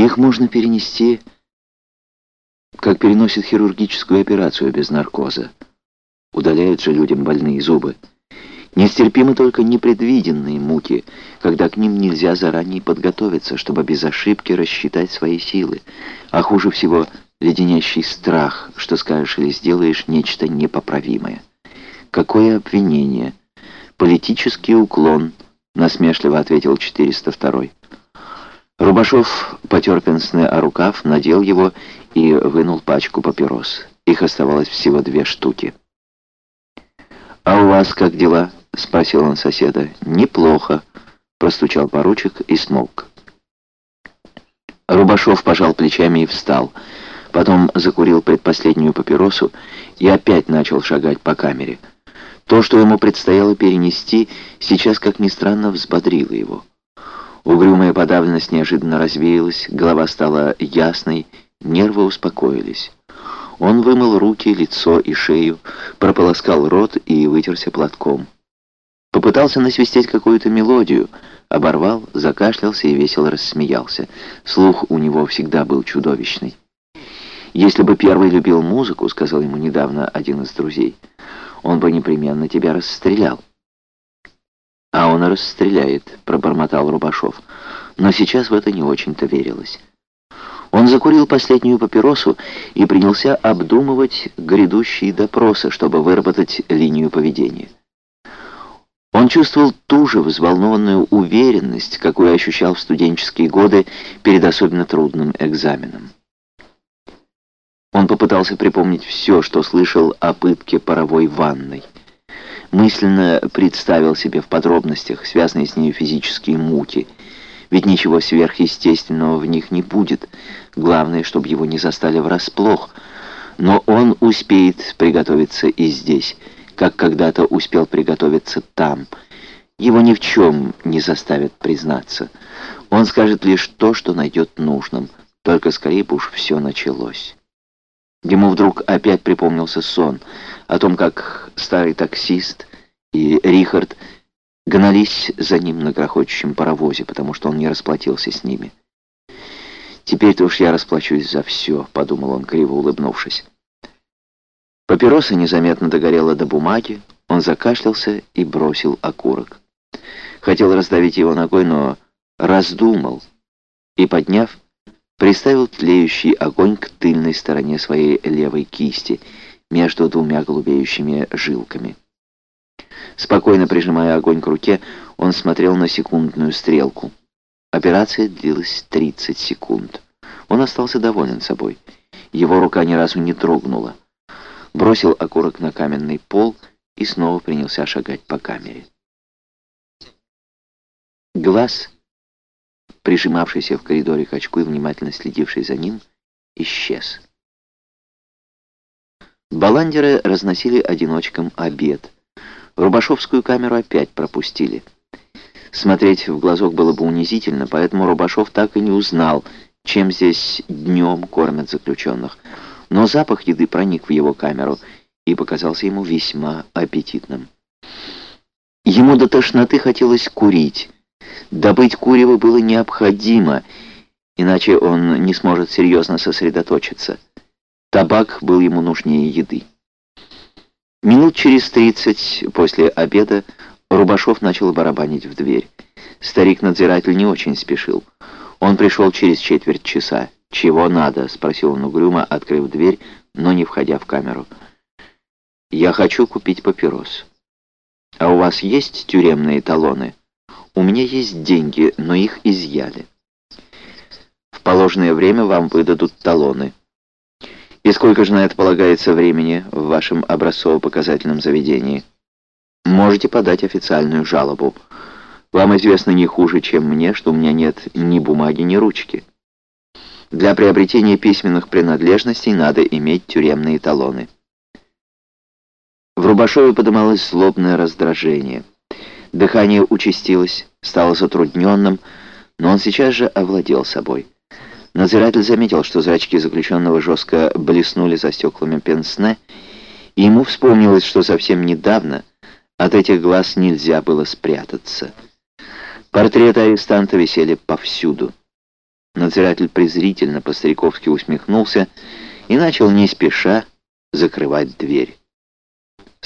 Их можно перенести, как переносят хирургическую операцию без наркоза. Удаляют же людям больные зубы. Нестерпимы только непредвиденные муки, когда к ним нельзя заранее подготовиться, чтобы без ошибки рассчитать свои силы. А хуже всего леденящий страх, что скажешь или сделаешь нечто непоправимое. Какое обвинение? Политический уклон, насмешливо ответил 402 Рубашов потер пенсне о рукав, надел его и вынул пачку папирос. Их оставалось всего две штуки. «А у вас как дела?» — спросил он соседа. «Неплохо», — простучал поручик и смолк. Рубашов пожал плечами и встал. Потом закурил предпоследнюю папиросу и опять начал шагать по камере. То, что ему предстояло перенести, сейчас, как ни странно, взбодрило его. Угрюмая подавленность неожиданно развеялась, голова стала ясной, нервы успокоились. Он вымыл руки, лицо и шею, прополоскал рот и вытерся платком. Попытался насвистеть какую-то мелодию, оборвал, закашлялся и весело рассмеялся. Слух у него всегда был чудовищный. «Если бы первый любил музыку, — сказал ему недавно один из друзей, — он бы непременно тебя расстрелял». «А он расстреляет», — пробормотал Рубашов. Но сейчас в это не очень-то верилось. Он закурил последнюю папиросу и принялся обдумывать грядущие допросы, чтобы выработать линию поведения. Он чувствовал ту же взволнованную уверенность, какую ощущал в студенческие годы перед особенно трудным экзаменом. Он попытался припомнить все, что слышал о пытке паровой ванной. Мысленно представил себе в подробностях связанные с ней физические муки – ведь ничего сверхъестественного в них не будет. Главное, чтобы его не застали врасплох. Но он успеет приготовиться и здесь, как когда-то успел приготовиться там. Его ни в чем не заставят признаться. Он скажет лишь то, что найдет нужным. Только скорее бы уж все началось. Ему вдруг опять припомнился сон о том, как старый таксист и Рихард гнались за ним на грохочущем паровозе, потому что он не расплатился с ними. «Теперь-то уж я расплачусь за все», — подумал он, криво улыбнувшись. Папироса незаметно догорела до бумаги, он закашлялся и бросил окурок. Хотел раздавить его ногой, но раздумал и, подняв, приставил тлеющий огонь к тыльной стороне своей левой кисти между двумя голубеющими жилками. Спокойно прижимая огонь к руке, он смотрел на секундную стрелку. Операция длилась 30 секунд. Он остался доволен собой. Его рука ни разу не дрогнула. Бросил окурок на каменный пол и снова принялся шагать по камере. Глаз, прижимавшийся в коридоре к очку и внимательно следивший за ним, исчез. Баландеры разносили одиночкам обед — Рубашовскую камеру опять пропустили. Смотреть в глазок было бы унизительно, поэтому Рубашов так и не узнал, чем здесь днем кормят заключенных. Но запах еды проник в его камеру и показался ему весьма аппетитным. Ему до тошноты хотелось курить. Добыть курево было необходимо, иначе он не сможет серьезно сосредоточиться. Табак был ему нужнее еды. Минут через тридцать после обеда Рубашов начал барабанить в дверь. Старик-надзиратель не очень спешил. Он пришел через четверть часа. «Чего надо?» — спросил он угрюмо, открыв дверь, но не входя в камеру. «Я хочу купить папирос». «А у вас есть тюремные талоны?» «У меня есть деньги, но их изъяли». «В положенное время вам выдадут талоны». И сколько же на это полагается времени в вашем образцово-показательном заведении? Можете подать официальную жалобу. Вам известно не хуже, чем мне, что у меня нет ни бумаги, ни ручки. Для приобретения письменных принадлежностей надо иметь тюремные талоны. В Рубашове подымалось злобное раздражение. Дыхание участилось, стало затрудненным, но он сейчас же овладел собой. Надзиратель заметил, что зрачки заключенного жестко блеснули за стеклами пенсне, и ему вспомнилось, что совсем недавно от этих глаз нельзя было спрятаться. Портреты арестанта висели повсюду. Надзиратель презрительно по-стариковски усмехнулся и начал не спеша закрывать дверь.